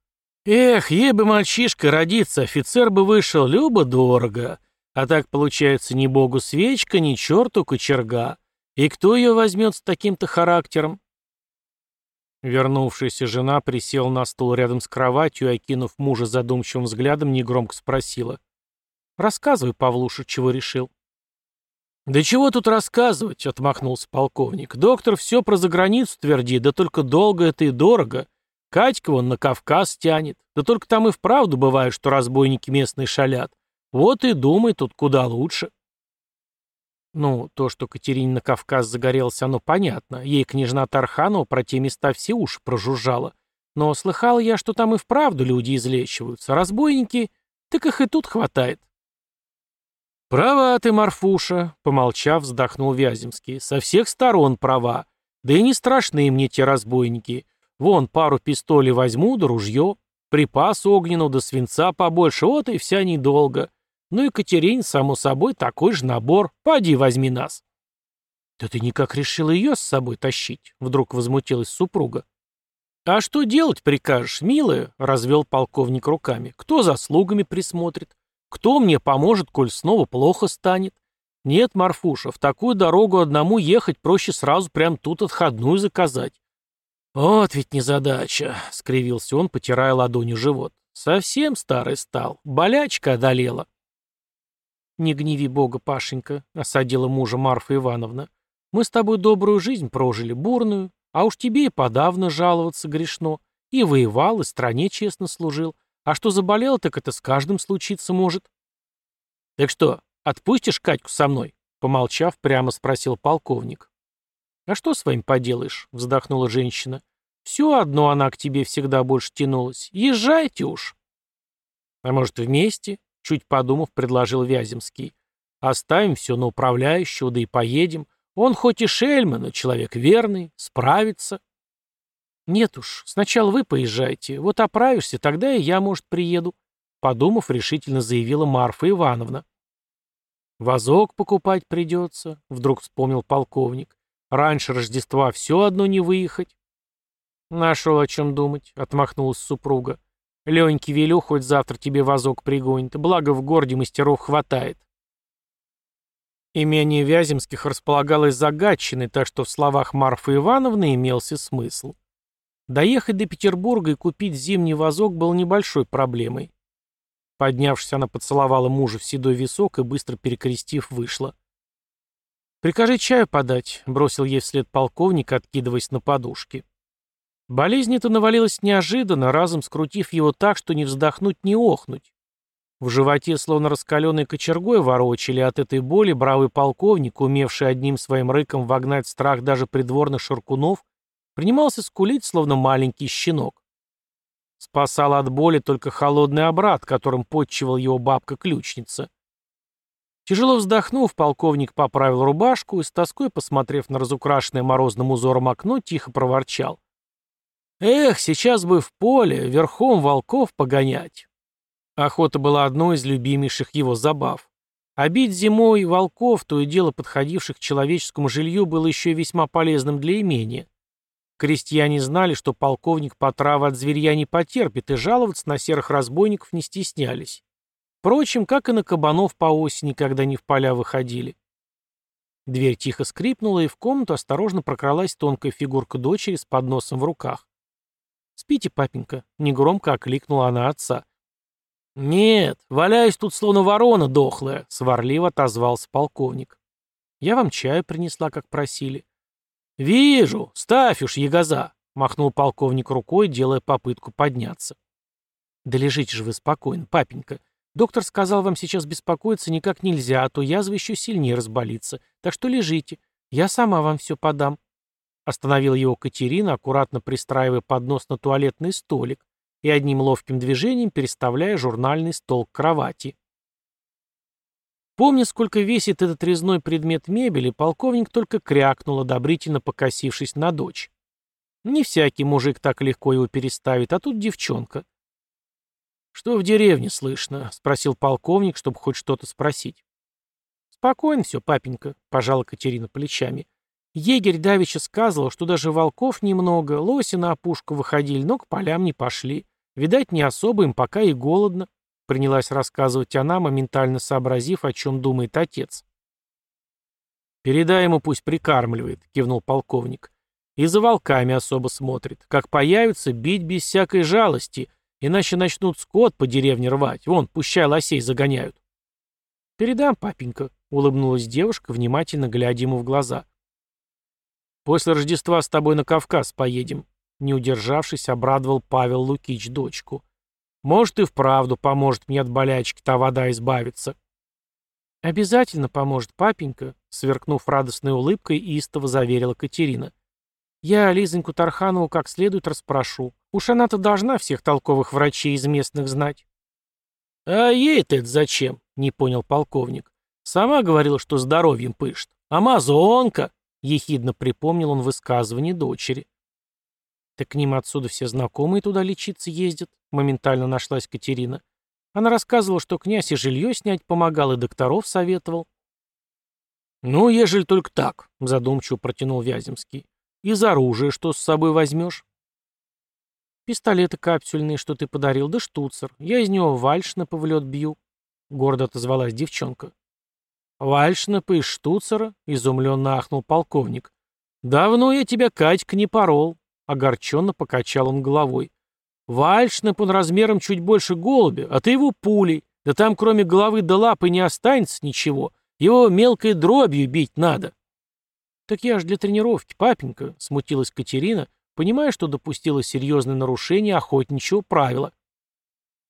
Эх, ей бы мальчишка родиться, офицер бы вышел любо-дорого. А так получается ни богу свечка, ни черту кочерга. И кто ее возьмет с таким-то характером? Вернувшаяся жена присела на стул рядом с кроватью и, окинув мужа задумчивым взглядом, негромко спросила. «Рассказывай, Павлуша, чего решил?» «Да чего тут рассказывать?» — отмахнулся полковник. «Доктор все про заграницу твердит, да только долго это и дорого. Катька вон на Кавказ тянет. Да только там и вправду бывает, что разбойники местные шалят. Вот и думай тут куда лучше. Ну, то, что Катерине на Кавказ загорелся, оно понятно. Ей княжна Тарханова про те места все уши прожужжала. Но слыхал я, что там и вправду люди излечиваются. Разбойники, так их и тут хватает. «Права ты, Марфуша», — помолчав, вздохнул Вяземский. «Со всех сторон права. Да и не страшны мне те разбойники. Вон, пару пистолей возьму, да ружье, припас огненного, да свинца побольше, вот и вся недолго. Ну и Катерин, само собой, такой же набор. Поди, возьми нас. Да ты никак решила ее с собой тащить? Вдруг возмутилась супруга. А что делать прикажешь, милая? Развел полковник руками. Кто за слугами присмотрит? Кто мне поможет, коль снова плохо станет? Нет, Марфуша, в такую дорогу одному ехать проще сразу прям тут отходную заказать. «Вот ведь незадача», — скривился он, потирая ладонью живот. «Совсем старый стал, болячка одолела». «Не гневи Бога, Пашенька», — осадила мужа Марфа Ивановна. «Мы с тобой добрую жизнь прожили, бурную, а уж тебе и подавно жаловаться грешно. И воевал, и стране честно служил. А что заболел, так это с каждым случиться может». «Так что, отпустишь Катьку со мной?» — помолчав, прямо спросил полковник. «А что с вами поделаешь?» — вздохнула женщина. Все одно она к тебе всегда больше тянулась. Езжайте уж. А может, вместе? Чуть подумав, предложил Вяземский. Оставим все на управляющего, да и поедем. Он хоть и шельма, но человек верный, справится. Нет уж, сначала вы поезжайте. Вот оправишься, тогда и я, может, приеду. Подумав, решительно заявила Марфа Ивановна. «Возок покупать придется», — вдруг вспомнил полковник. «Раньше Рождества все одно не выехать». «Нашел о чем думать», — отмахнулась супруга. «Леньке велю, хоть завтра тебе вазок пригонит, благо в городе мастеров хватает». Имение Вяземских располагалось за Гатчиной, так что в словах Марфы Ивановны имелся смысл. Доехать до Петербурга и купить зимний вазок было небольшой проблемой. Поднявшись, она поцеловала мужа в седой висок и, быстро перекрестив, вышла. «Прикажи чаю подать», — бросил ей вслед полковник, откидываясь на подушке. Болезнь эта навалилась неожиданно, разом скрутив его так, что не вздохнуть, не охнуть. В животе, словно раскаленной кочергой, ворочали от этой боли бравый полковник, умевший одним своим рыком вогнать страх даже придворных шаркунов, принимался скулить, словно маленький щенок. Спасал от боли только холодный обрат, которым подчивал его бабка-ключница. Тяжело вздохнув, полковник поправил рубашку и, с тоской посмотрев на разукрашенное морозным узором окно, тихо проворчал. Эх, сейчас бы в поле, верхом волков погонять. Охота была одной из любимейших его забав. А бить зимой волков, то и дело подходивших к человеческому жилью, было еще весьма полезным для имения. Крестьяне знали, что полковник потравы от зверья не потерпит, и жаловаться на серых разбойников не стеснялись. Впрочем, как и на кабанов по осени, когда они в поля выходили. Дверь тихо скрипнула, и в комнату осторожно прокралась тонкая фигурка дочери с подносом в руках. «Спите, папенька», — негромко окликнула она отца. «Нет, валяюсь тут словно ворона дохлая», — сварливо отозвался полковник. «Я вам чаю принесла, как просили». «Вижу, ставь уж, ягоза», — махнул полковник рукой, делая попытку подняться. «Да лежите же вы спокойно, папенька. Доктор сказал, вам сейчас беспокоиться никак нельзя, а то язва еще сильнее разболится. Так что лежите. Я сама вам все подам. Остановила его Катерина, аккуратно пристраивая поднос на туалетный столик и одним ловким движением переставляя журнальный стол к кровати. Помня, сколько весит этот резной предмет мебели, полковник только крякнул, одобрительно покосившись на дочь. Не всякий мужик так легко его переставит, а тут девчонка. «Что в деревне слышно?» — спросил полковник, чтобы хоть что-то спросить. «Спокойно все, папенька», — пожала Катерина плечами. «Егерь давеча сказывал, что даже волков немного, лоси на опушку выходили, но к полям не пошли. Видать, не особо им пока и голодно», — принялась рассказывать она, моментально сообразив, о чем думает отец. «Передай ему, пусть прикармливает», — кивнул полковник. «И за волками особо смотрит. Как появится, бить без всякой жалости, Иначе начнут скот по деревне рвать. Вон, пущай лосей загоняют. Передам, папенька, улыбнулась девушка, внимательно глядя ему в глаза. После Рождества с тобой на Кавказ поедем. Не удержавшись, обрадовал Павел Лукич дочку. Может, и вправду поможет мне от болячки-то вода избавиться. Обязательно поможет, папенька, сверкнув радостной улыбкой, истово заверила Катерина. Я Лизоньку Тарханову как следует расспрошу. Уж она-то должна всех толковых врачей из местных знать. А ей-то это зачем? Не понял полковник. Сама говорила, что здоровьем пышет. Амазонка! Ехидно припомнил он высказывание дочери. Так к ним отсюда все знакомые туда лечиться ездят, моментально нашлась Катерина. Она рассказывала, что князь и жилье снять помогал, и докторов советовал. «Ну, ежели только так», — задумчиво протянул Вяземский. Из оружия что с собой возьмешь? Пистолеты капсюльные, что ты подарил, да штуцер. Я из него вальшнапа в лед бью. Гордо отозвалась девчонка. Вальшнапа из штуцера? Изумленно ахнул полковник. Давно я тебя, Катька, не порол. Огорченно покачал он головой. Вальшнап он размером чуть больше голубя, а ты его пулей. Да там кроме головы да лапы не останется ничего. Его мелкой дробью бить надо. «Так я ж для тренировки, папенька», — смутилась Катерина, понимая, что допустила серьезное нарушение охотничьего правила.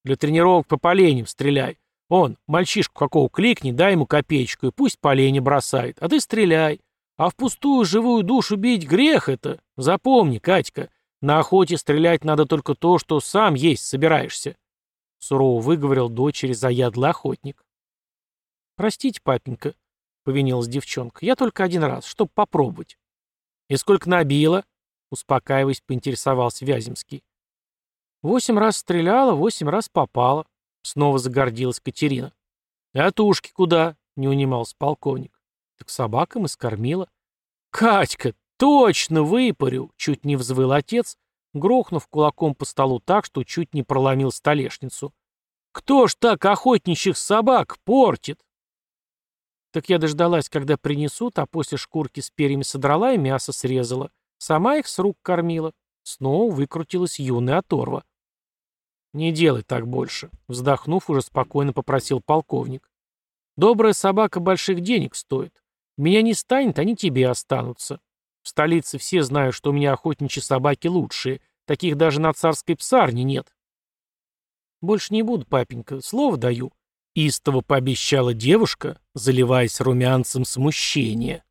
«Для тренировок по поленям стреляй. Он, мальчишку какого кликни, дай ему копеечку, и пусть поленья бросает, а ты стреляй. А в пустую живую душу бить грех это. Запомни, Катька, на охоте стрелять надо только то, что сам есть собираешься», — сурово выговорил дочери заядлый охотник. «Простите, папенька», повинилась девчонка. «Я только один раз, чтоб попробовать». «И сколько набила?» Успокаиваясь, поинтересовался Вяземский. «Восемь раз стреляла, восемь раз попала», — снова загордилась Катерина. «А тушки куда?» — не унимался полковник. «Так собакам и скормила». «Катька, точно выпарю!» — чуть не взвыл отец, грохнув кулаком по столу так, что чуть не проломил столешницу. «Кто ж так охотничьих собак портит?» Так я дождалась, когда принесут, а после шкурки с перьями содрала и мясо срезала. Сама их с рук кормила. Снова выкрутилась юная оторва. «Не делай так больше», — вздохнув, уже спокойно попросил полковник. «Добрая собака больших денег стоит. Меня не станет, они тебе останутся. В столице все знают, что у меня охотничьи собаки лучшие. Таких даже на царской псарне нет». «Больше не буду, папенька, слово даю», Истово пообещала девушка, заливаясь румянцем смущения.